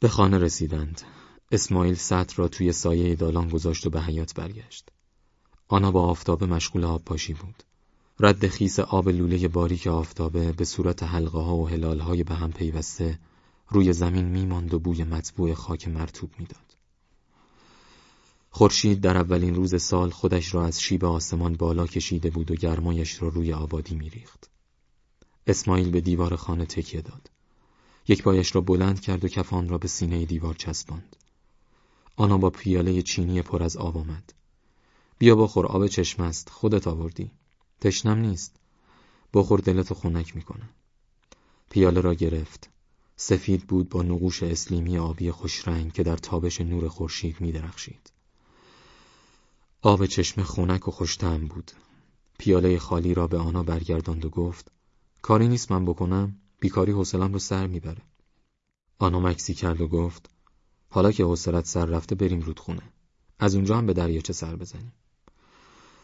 به خانه رسیدند. اسماعیل سطر را توی سایه دالان گذاشت و به حیات برگشت. آنا با آفتابه مشغول آب پاشی بود. رد خیس آب لوله باریک آفتابه به صورت حلقه ها و هلال های به هم پیوسته روی زمین میماند و بوی مطبوع خاک مرتوب می‌داد. خورشید در اولین روز سال خودش را از شیب آسمان بالا کشیده بود و گرمایش را روی آبادی میریخت. اسماعیل به دیوار خانه تکیه داد. یک پایش را بلند کرد و کفان را به سینه دیوار چسباند. آنا با پیاله چینی پر از آب آمد. بیا بخور آب چشم است خودت آوردی. تشنم نیست. بخور دلتو خنک می‌کنه. پیاله را گرفت. سفید بود با نقوش اسلیمی آبی خوشرنگ که در تابش نور خورشید میدرخشید. آب چشم خونک و خوشتم بود. پیاله خالی را به آنا برگرداند و گفت کاری نیست من بکنم بیکاری حوصلم رو سر می‌بره. آنا مکسی کرد و گفت حالا که حوصلت سر رفته بریم رودخونه. از اونجا هم به دریاچه سر بزنیم.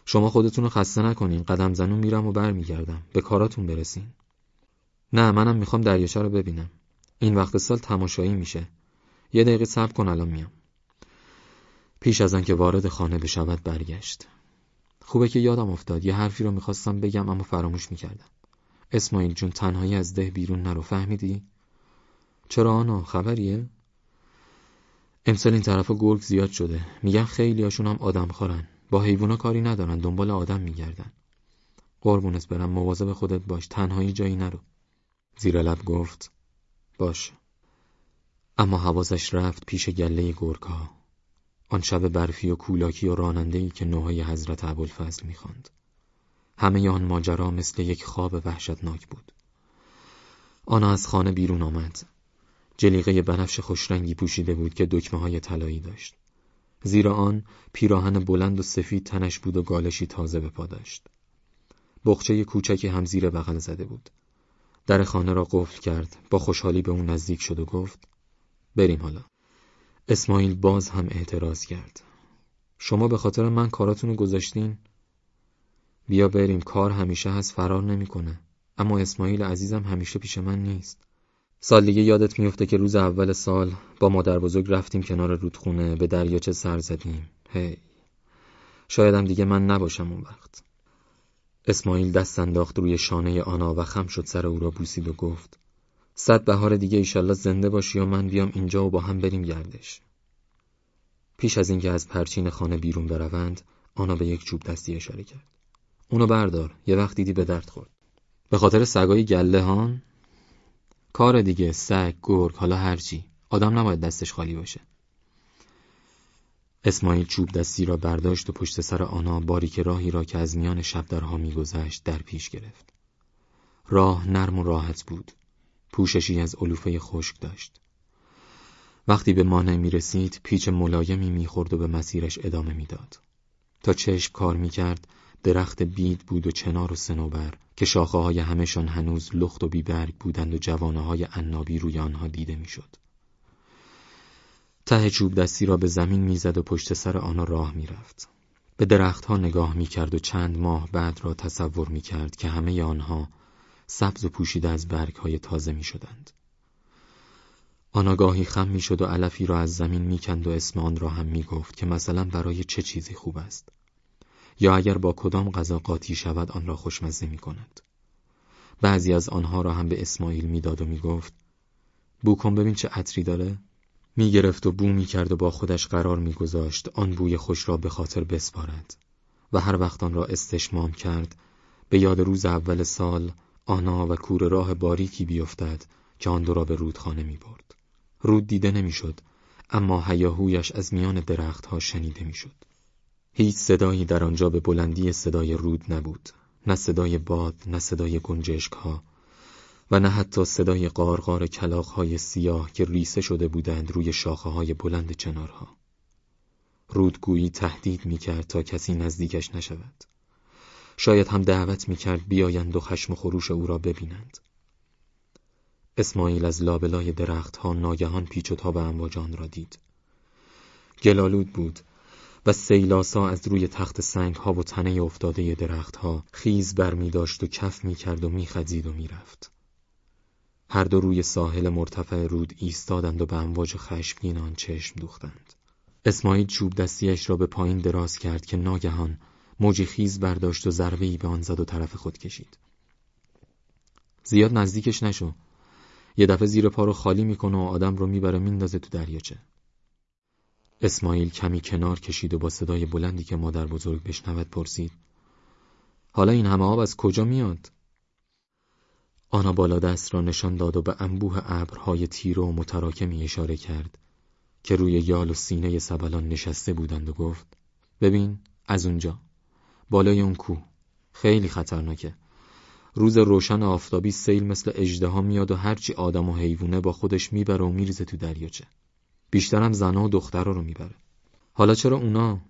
شما خودتون رو خسته نکنین قدم زنون میرم و برمیگردم به کاراتون برسین. نه منم می‌خوام دریاچه رو ببینم. این وقت سال تماشایی میشه. یه دقیقه صبر کن الان میام. پیش از آنکه وارد خانه بشود برگشت. خوبه که یادم افتاد یه حرفی رو می‌خواستم بگم اما فراموش می‌کردم. اسماعیل جون تنهایی از ده بیرون نرو فهمیدی؟ چرا آنا؟ خبریه؟ امسال این طرفا گرگ زیاد شده. میگن خیلی هاشون هم آدم خورن. با حیوونا کاری ندارن دنبال آدم میگردن. قربونت برم مواظب خودت باش تنهایی جایی نرو. زیر لب گفت باش. اما حواسش رفت پیش گله گرگها. آن شب برفی و کولاکی و رانندهی که نوهای حضرت ابوالفضل می‌خواند. همه آن ماجرا مثل یک خواب وحشتناک بود. آنا از خانه بیرون آمد. جلیقه بنفش خوشرنگی پوشیده بود که دکمه های طلایی داشت. زیر آن پیراهن بلند و سفید تنش بود و گالشی تازه به پا داشت. بخچه کوچکی هم زیر بغل زده بود. در خانه را قفل کرد با خوشحالی به اون نزدیک شد و گفت بریم حالا. اسماعیل باز هم اعتراض کرد. شما به خاطر من کاراتونو گذاشتین؟ بیا بریم کار همیشه هست فرار نمی‌کنه. اما اسماعیل عزیزم همیشه پیش من نیست. سال دیگه یادت میفته که روز اول سال با مادر بزرگ رفتیم کنار رودخونه به دریاچه سر زدیم. هی. شایدم دیگه من نباشم اون وقت. اسماعیل دست انداخت روی شانه آنا و خم شد سر او را بوسید و گفت صد بهار دیگه ایشالله زنده باشی و من بیام اینجا و با هم بریم گردش. پیش از اینکه از پرچین خانه بیرون بروند آنا به یک چوب دستی اشاره کرد. اونو بردار. یه وقت دیدی به درد خورد. به خاطر سگای گله هان کار دیگه سگ گرگ حالا هرچی. آدم نباید دستش خالی باشه. اسماعیل چوب دستی را برداشت و پشت سر آنها باریک راهی را که از میان شب درها میگذشت در پیش گرفت. راه نرم و راحت بود. پوششی از علوفه خشک داشت. وقتی به مانع می رسید پیچ ملایمی می‌خورد و به مسیرش ادامه می‌داد. تا چشم کار می‌کرد درخت بید بود و چنار و سنوبر که شاخه های همشان هنوز لخت و بیبرگ بودند و جوانه های عنابی روی آنها دیده می‌شد. ته چوب دستی را به زمین می‌زد و پشت سر آنها راه می‌رفت. به درختها نگاه می‌کرد و چند ماه بعد را تصور می‌کرد که همه آنها سبز و پوشیده از برگ های تازه می‌شدند. آنگاهی خم می‌شد و علفی را از زمین می‌کند و اسم آن را هم می‌گفت که مثلا برای چه چیزی خوب است. یا اگر با کدام غذا قاطی شود آن را خوشمزه می کند. بعضی از آنها را هم به اسماعیل می‌داد و می‌گفت بو کن ببین چه عطری داره می گرفت و بو می کرد و با خودش قرار می گذاشت آن بوی خوش را به خاطر بسپارد و هر وقت آن را استشمام کرد به یاد روز اول سال آنا و کور راه باریکی بیفتد که آن دو را به رودخانه می برد. رود دیده نمی‌شد اما هیاهویش از میان درختها شنیده می‌شد. هیچ صدایی در آنجا به بلندی صدای رود نبود. نه صدای باد نه صدای گنجشک ها و نه حتی صدای قارقار کلاق های سیاه که ریسه شده بودند روی شاخه های بلند چنارها. رودگویی تهدید می کرد تا کسی نزدیکش نشود. شاید هم دعوت می کرد بیایند و خشم و خروش او را ببینند. اسماعیل از لابلای درختها ناگهان پیچ و تاب امواج آن را دید. گلالود بود. و سیلاسا از روی تخت سنگ ها و تنه افتاده درختها خیز بر می داشت و کف می کرد و می خزید و می رفت. هر دو روی ساحل مرتفع رود ایستادند و به امواج خشمگین آن چشم دوختند. اسماعیل چوب دستیش را به پایین دراز کرد که ناگهان موجی خیز برداشت و ضربه‌ای به آن زد و طرف خود کشید. زیاد نزدیکش نشو. یه دفعه زیر پا رو خالی می‌کنه و آدم رو می‌بره میندازه تو دریاچه. اسماعیل کمی کنار کشید و با صدای بلندی که مادر بزرگ بشنود پرسید. حالا این همه آب از کجا میاد؟ آنا بالا دست را نشان داد و به انبوه ابرهای تیره و متراکمی اشاره کرد که روی یال و سینه سبلان نشسته بودند و گفت ببین از اونجا بالای اون کوه خیلی خطرناکه روز روشن آفتابی سیل مثل اجدها میاد و هرچی آدم و حیوونه با خودش می‌بره و میریزه تو دریاچه بیشترم زنها و دخترها رو می‌بره. حالا چرا اونا؟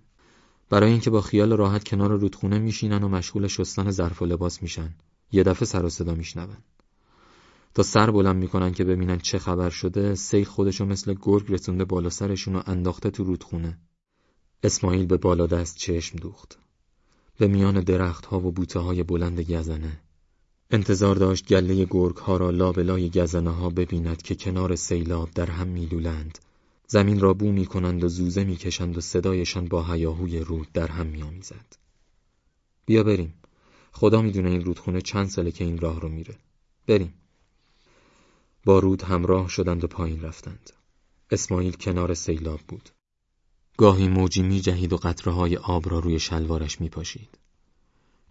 برای اینکه با خیال راحت کنار رودخونه میشینن و مشغول شستن ظرف و لباس میشن یه دفعه سر و صدا میشنون. تا سر بلند می‌کنن که ببینن چه خبر شده سیل خودشو مثل گرگ رسونده بالا سرشون و انداخته تو رودخونه. اسماعیل به بالا دست چشم دوخت. به میان درختها و بوته های بلند گزنه. انتظار داشت گله گرگ ها را لابلای گزنه ها ببیند که کنار سیلاب در هم میلولند. زمین را بو می‌کنند و زوزه می‌کشند و صدایشان با هیاهوی رود در هم میآمیزد بیا بریم خدا می‌دونه این رودخونه چند ساله که این راه رو میره بریم با رود همراه شدند و پایین رفتند اسماعیل کنار سیلاب بود گاهی موجی می جهید و قطره آب را روی شلوارش می پاشید.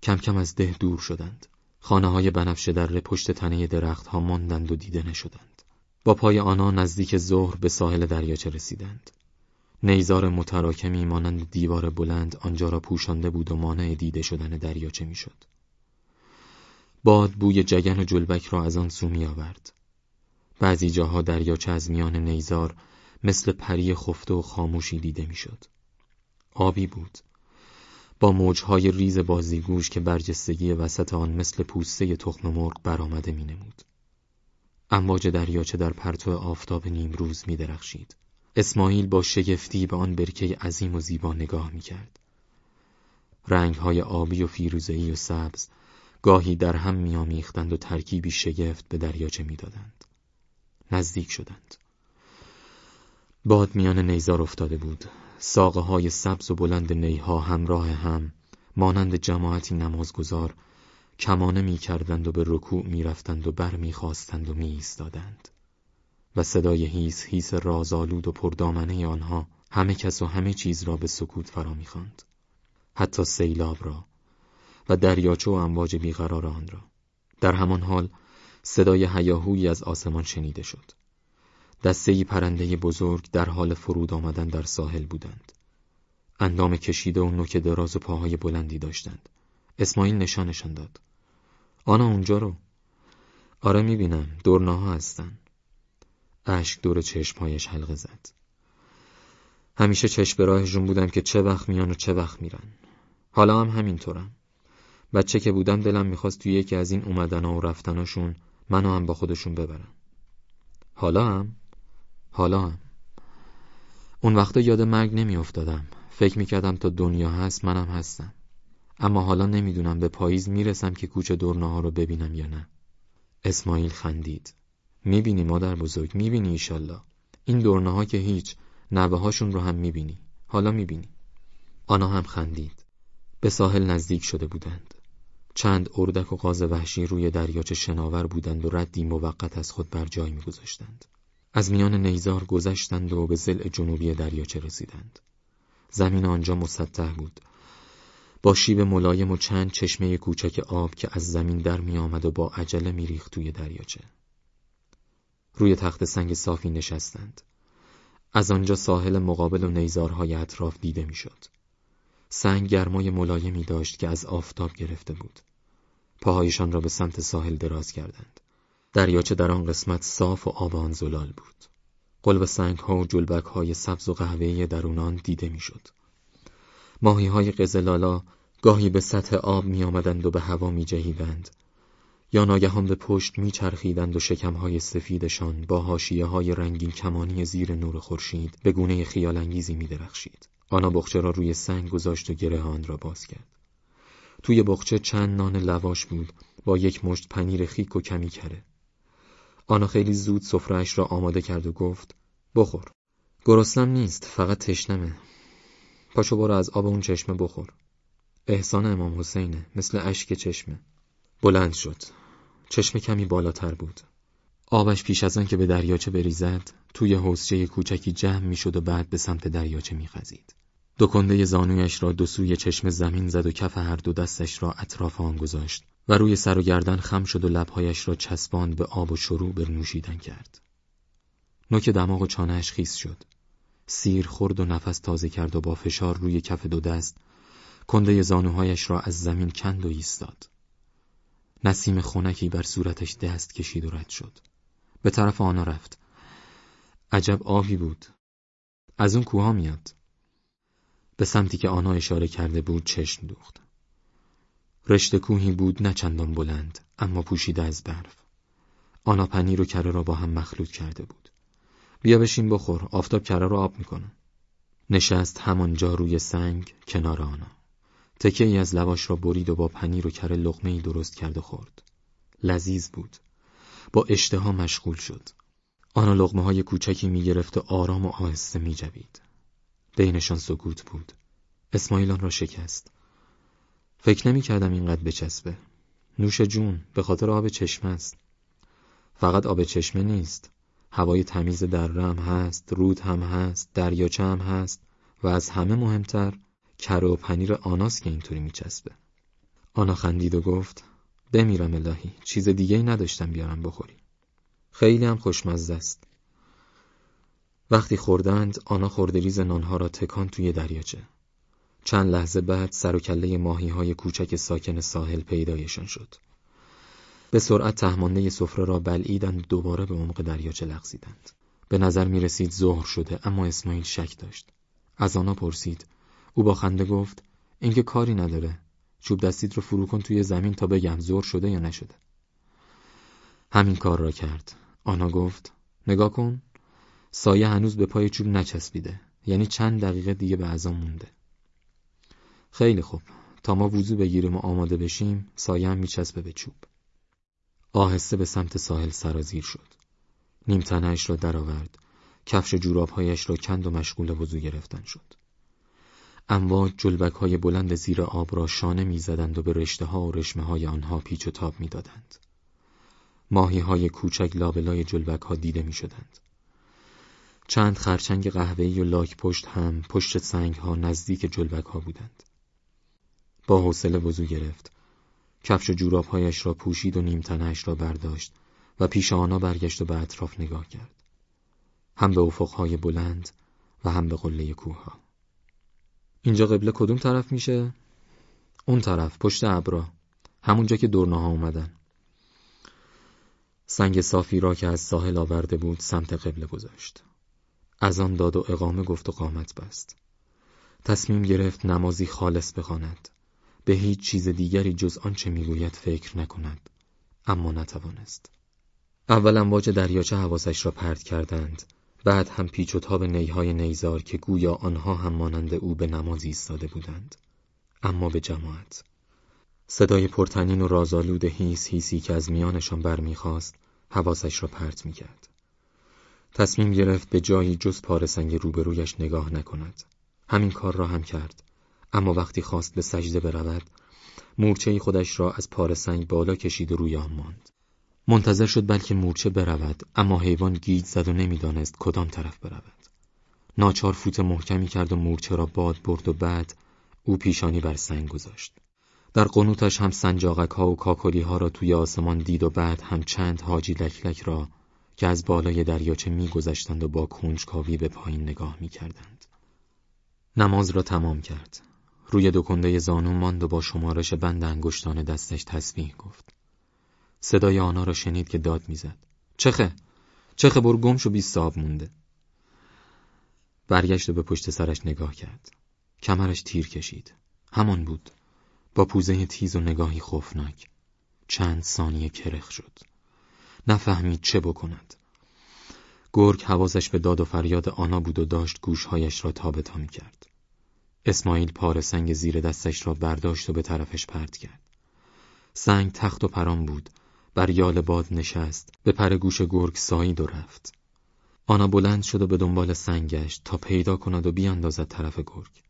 کم کم از ده دور شدند. خانه های بنفشه در پشت تنه درخت ها ماندند و دیده نشدند. با پای آنها نزدیک ظهر به ساحل دریاچه رسیدند. نیزار متراکمی مانند دیوار بلند آنجا را پوشانده بود و مانع دیده شدن دریاچه می‌شد. باد بوی جگن و جلبک را از آن سو می آورد. بعضی جاها دریاچه از میان نیزار مثل پری خفته و خاموشی دیده می‌شد. آبی بود. با موجهای ریز بازیگوش که برجستگی وسط آن مثل پوسته تخم مرغ برآمده می نمود. امواج دریاچه در پرتو آفتاب نیمروز می درخشید. اسماعیل با شگفتی به آن برکه عظیم و زیبا نگاه می کرد. رنگهای آبی و فیروزه‌ای و سبز گاهی در هم میآمیختند و ترکیبی شگفت به دریاچه می‌دادند. نزدیک شدند. باد میان نیزار افتاده بود ساقه های سبز و بلند نیها همراه هم مانند جماعتی نمازگزار کمانه می کردند و به رکوع می رفتند و بر می خواستند و می ایستادند و صدای هیس هیس رازآلود و پردامنه آنها همه کس و همه چیز را به سکوت فرا می خواند. حتی سیلاب را و دریاچه و امواج بیقرار آن را در همان حال صدای هیاهویی از آسمان شنیده شد دستهی پرنده بزرگ در حال فرود آمدن در ساحل بودند. اندام کشیده و نوک دراز و پاهای بلندی داشتند. اسماعیل نشانشان داد. آنا اونجا رو. آره می‌بینم دورناها هستن. اشک دور چشمهایش حلقه زد. همیشه چشم به راهشون بودم که چه وقت میان و چه وقت میرن. حالا هم همینطورم. بچه که بودم دلم می‌خواست توی یکی از این اومدنها و رفتناشون منو هم با خودشون ببرن. حالا هم حالا هم. اون وقتا یاد مرگ نمی افتادم. فکر می کردم تا دنیا هست منم هستم. اما حالا نمی‌دونم به پاییز می‌رسم که کوچه دورناها رو ببینم یا نه. اسماعیل خندید. می‌بینی مادر بزرگ می‌بینی ایشالله. این دورناها که هیچ نوه هاشون رو هم می‌بینی. حالا می‌بینی. آنها هم خندید. به ساحل نزدیک شده بودند. چند اردک و قاز وحشی روی دریاچه شناور بودند و ردی موقت از خود بر جای میگذاشتند. از میان نیزار گذشتند و به زل جنوبی دریاچه رسیدند. زمین آنجا مسطح بود. با شیب ملایم و چند چشمه کوچک آب که از زمین در می آمد و با عجله می ریخت توی دریاچه. روی تخت سنگ صافی نشستند. از آنجا ساحل مقابل و نیزارهای اطراف دیده می‌شد. سنگ گرمای ملایمی داشت که از آفتاب گرفته بود. پاهایشان را به سمت ساحل دراز کردند. دریاچه در آن قسمت صاف و آب آن زلال بود. قلب سنگ ها و جلبک های سبز و قهوه‌ای درونان دیده می‌شد. ماهی های قزلالا گاهی به سطح آب می آمدند و به هوا می جهیدند. یا ناگهان به پشت می چرخیدند و شکمهای سفیدشان با هاشیه های رنگین کمانی زیر نور خورشید به گونه خیال انگیزی می درخشید. آنا بخچه را روی سنگ گذاشت و گره آن را باز کرد. توی بخچه چند نان لواش بود با یک مشت پنیر خیک و کمی کره. آنا خیلی زود سفرهش را آماده کرد و گفت بخور گرسنم نیست فقط تشنمه پاشو برو از آب اون چشمه بخور احسان امام حسینه مثل اشک چشمه بلند شد چشم کمی بالاتر بود آبش پیش از آن که به دریاچه بریزد توی حوزچه کوچکی جمع می‌شد و بعد به سمت دریاچه میخزید. دو کنده زانویش را دو سوی چشم زمین زد و کف هر دو دستش را اطراف آن گذاشت و روی سر و گردن خم شد و لبهایش را چسباند به آب و شروع به نوشیدن کرد. نوک دماغ و چانهش خیس شد. سیر خورد و نفس تازه کرد و با فشار روی کف دو دست کنده زانوهایش را از زمین کند و ایستاد. نسیم خونکی بر صورتش دست کشید و رد شد. به طرف آنها رفت. عجب آبی بود. از اون کوها میاد. به سمتی که آنها اشاره کرده بود چشم دوخت. رشته کوهی بود نه چندان بلند اما پوشیده از برف. آنا پنیر و کره را با هم مخلوط کرده بود. بیا بشین بخور آفتاب کره را آب می‌کنه. نشست همانجا روی سنگ کنار آنا. تکه ای از لواش را برید و با پنیر و کره لغمه ای درست کرد و خورد. لذیذ بود. با اشتها مشغول شد. آن لغمه های کوچکی می گرفت و آرام و آهسته می جوید. بینشان سکوت بود. اسماعیل آن را شکست. فکر نمی کردم اینقدر بچسبه. نوش جون به خاطر آب چشمه است. فقط آب چشمه نیست. هوای تمیز در هم هست، رود هم هست، دریاچه هم هست و از همه مهمتر کره و پنیر آناست که اینطوری میچسبه. آنا خندید و گفت بمیرم الهی چیز دیگه نداشتم بیارم بخوری. خیلی هم خوشمزه است. وقتی خوردند آنا خوردریز نانها را تکان توی دریاچه. چند لحظه بعد سر و کله ماهی های کوچک ساکن ساحل پیدایشان شد. به سرعت تهمانده سفره را بلعیدند دوباره به عمق دریاچه لغزیدند. به نظر می رسید ظهر شده اما اسماعیل شک داشت. از آنا پرسید او با خنده گفت اینکه کاری نداره. چوب دستید رو فرو کن توی زمین تا بگم زور شده یا نشده. همین کار را کرد. آنا گفت نگاه کن سایه هنوز به پای چوب نچسبیده یعنی چند دقیقه دیگه به ازا مونده. خیلی خوب. تا ما وضو بگیریم و آماده بشیم سایه هم میچسبه به چوب. آهسته به سمت ساحل سرازیر شد نیم را درآورد کفش جورابهایش را کند و مشغول وضو گرفتن شد امواج جلبک های بلند زیر آب را شانه می‌زدند و به رشته ها و رشمه های آنها پیچ و تاب می‌دادند. ماهی های کوچک لابلای جلبک ها دیده می شدند. چند خرچنگ قهوه‌ای و لاک پشت هم پشت سنگ ها نزدیک جلبک ها بودند. با حوصله وضو گرفت. کفش و جورابهایش را پوشید و نیمتنهش را برداشت و پیش آنها برگشت و به اطراف نگاه کرد. هم به افقهای بلند و هم به قله کوه ها. اینجا قبله کدوم طرف میشه؟ اون طرف پشت ابرا همونجا که دورناها اومدن سنگ صافی را که از ساحل آورده بود سمت قبله گذاشت از آن داد و اقامه گفت و قامت بست تصمیم گرفت نمازی خالص بخواند به هیچ چیز دیگری جز آنچه می‌گوید فکر نکند اما نتوانست. اول امواج دریاچه حواسش را پرت کردند بعد هم پیچ و تاب نیهای نیزار که گویا آنها هم مانند او به نماز ایستاده بودند اما به جماعت. صدای پرتنین و رازآلود هیس هیسی که از میانشان برمیخواست حواسش را پرت می‌کرد. تصمیم گرفت به جایی جز پار سنگ روبرویش نگاه نکند. همین کار را هم کرد. اما وقتی خواست به سجده برود مورچه خودش را از پار سنگ بالا کشید و روی آن ماند منتظر شد بلکه مورچه برود اما حیوان گیج زد و نمی‌دانست کدام طرف برود ناچار فوت محکمی کرد و مورچه را باد برد و بعد او پیشانی بر سنگ گذاشت در قنوتش هم سنجاقک ها و کاکلی ها را توی آسمان دید و بعد هم چند حاجی لکلک را که از بالای دریاچه میگذشتند و با کنجکاوی به پایین نگاه می‌کردند. نماز را تمام کرد. روی دو کنده زانو ماند و با شمارش بند انگشتان دستش تسبیح گفت. صدای آنها را شنید که داد می‌زد. چخه؟ چخه برو گم شو بیست صاحب مونده. برگشت و به پشت سرش نگاه کرد. کمرش تیر کشید. همان بود. با پوزه تیز و نگاهی خوفناک. چند ثانیه کرخ شد. نفهمید چه بکند. گرگ حواسش به داد و فریاد آنا بود و داشت گوشهایش را تابتا می کرد. اسماعیل پار سنگ زیر دستش را برداشت و به طرفش پرت کرد. سنگ تخت و پرام بود. بر یال باد نشست. به پر گوش گرگ سایید و رفت. آنا بلند شد و به دنبال سنگش تا پیدا کند و بیاندازد طرف گرگ.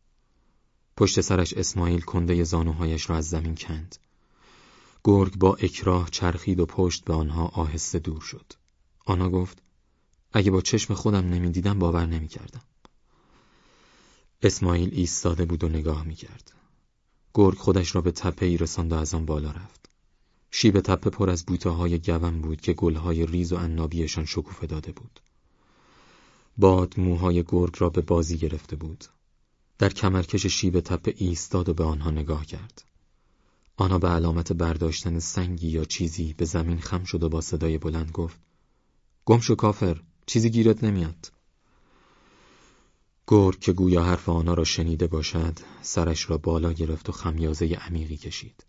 پشت سرش اسماعیل کنده زانوهایش را از زمین کند. گرگ با اکراه چرخید و پشت به آنها آهسته دور شد. آنا گفت اگه با چشم خودم نمی‌دیدم باور نمی‌کردم. اسماعیل ایستاده بود و نگاه می‌کرد. گرگ خودش را به تپه ای رساند و از آن بالا رفت. شیب تپه پر از بوته های گون بود که گلهای ریز و عنابیشان شکوفه داده بود. باد موهای گرگ را به بازی گرفته بود. در کمرکش شیب تپه ایستاد و به آنها نگاه کرد. آنها به علامت برداشتن سنگی یا چیزی به زمین خم شد و با صدای بلند گفت گم شو کافر چیزی گیرت نمیاد گرگ که گویا حرف آنها را شنیده باشد سرش را بالا گرفت و خمیازه عمیقی کشید.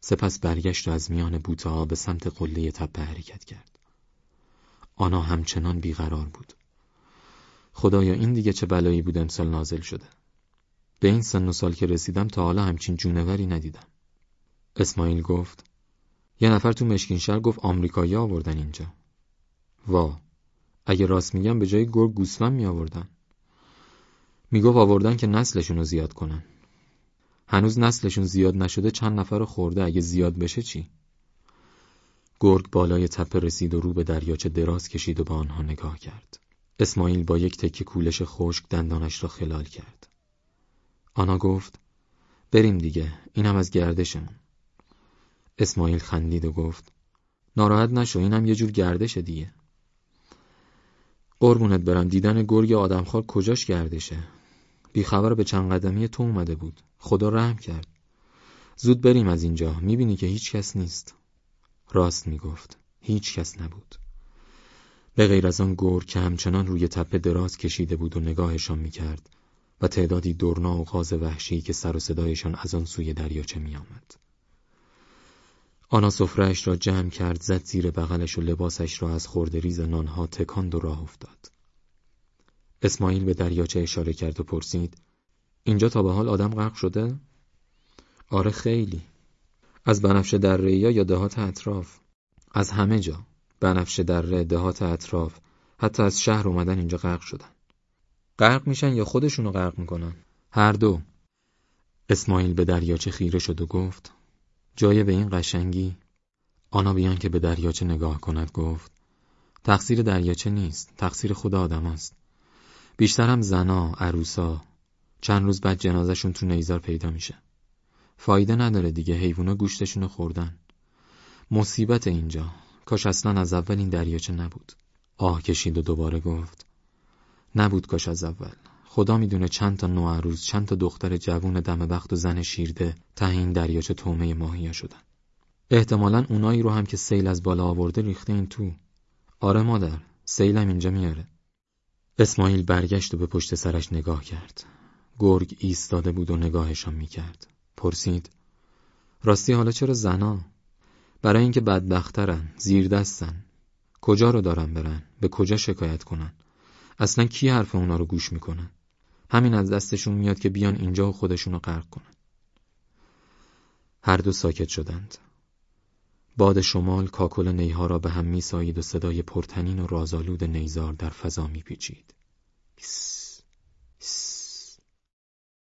سپس برگشت و از میان بوته به سمت قله تپه حرکت کرد. آنها همچنان بیقرار بود. خدایا این دیگه چه بلایی بود امسال نازل شده؟ به این سن و سال که رسیدم تا حالا همچین جونوری ندیدم. اسماعیل گفت یه نفر تو مشکین شهر گفت آمریکایی آوردن اینجا. وا اگه راست میگم به جای گرگ گوسفند می آوردن می‌گفت آوردن که نسلشون رو زیاد کنن. هنوز نسلشون زیاد نشده چند نفر رو خورده اگه زیاد بشه چی؟ گرگ بالای تپه رسید و رو به دریاچه دراز کشید و به آنها نگاه کرد. اسماعیل با یک تکه کولش خشک دندانش را خلال کرد. آنا گفت بریم دیگه اینم از گردشمون. اسماعیل خندید و گفت ناراحت نشو اینم یه جور گردشه دیگه. قربونت برم دیدن گرگ آدمخوار کجاش گردشه؟ بیخبر به چند قدمی تو اومده بود. خدا رحم کرد. زود بریم از اینجا. می‌بینی که هیچ کس نیست. راست می‌گفت. هیچ کس نبود. به غیر از آن گرگ که همچنان روی تپه دراز کشیده بود و نگاهشان می‌کرد و تعدادی دورنا و غاز وحشی که سر و صدایشان از آن سوی دریاچه میآمد. آنا سفرهش را جمع کرد زد زیر بغلش و لباسش را از خورده ریز نانها تکاند و راه افتاد. اسماعیل به دریاچه اشاره کرد و پرسید اینجا تا به حال آدم غرق شده؟ آره خیلی. از بنفشه دره یا دهات اطراف؟ از همه جا. بنفشه دره، دهات اطراف، حتی از شهر اومدن اینجا غرق شدن. غرق میشن یا خودشونو غرق می‌کنن؟ هر دو. اسماعیل به دریاچه خیره شد و گفت جای به این قشنگی آنا بیان که به دریاچه نگاه کند گفت تقصیر دریاچه نیست تقصیر خدا آدم است بیشتر هم زنا عروسا. چند روز بعد جنازشون تو نیزار پیدا میشه. فایده نداره دیگه حیوونا گوشتشونو خوردن. مصیبت اینجا. کاش اصلا از اول این دریاچه نبود. آه کشید و دوباره گفت. نبود کاش از اول. خدا می‌دونه چند تا نوعروز چند تا دختر جوون دم بخت و زن شیرده ته این دریاچه تومه ماهیا شدن. احتمالا اونایی رو هم که سیل از بالا آورده ریخته این تو. آره مادر سیلم اینجا میاره. اسماعیل برگشت و به پشت سرش نگاه کرد. گرگ ایستاده بود و نگاهشان می‌کرد. پرسید راستی حالا چرا زنا؟ برای اینکه بدبخترن زیر دستن کجا رو دارن برن؟ به کجا شکایت کنن؟ اصلا کی حرف اونا رو گوش می‌کنن همین از دستشون میاد که بیان اینجا و خودشونو غرق کنن. هر دو ساکت شدند. باد شمال کاکل نیها را به هم میسایید و صدای پرتنین و رازآلود نیزار در فضا میپیچید.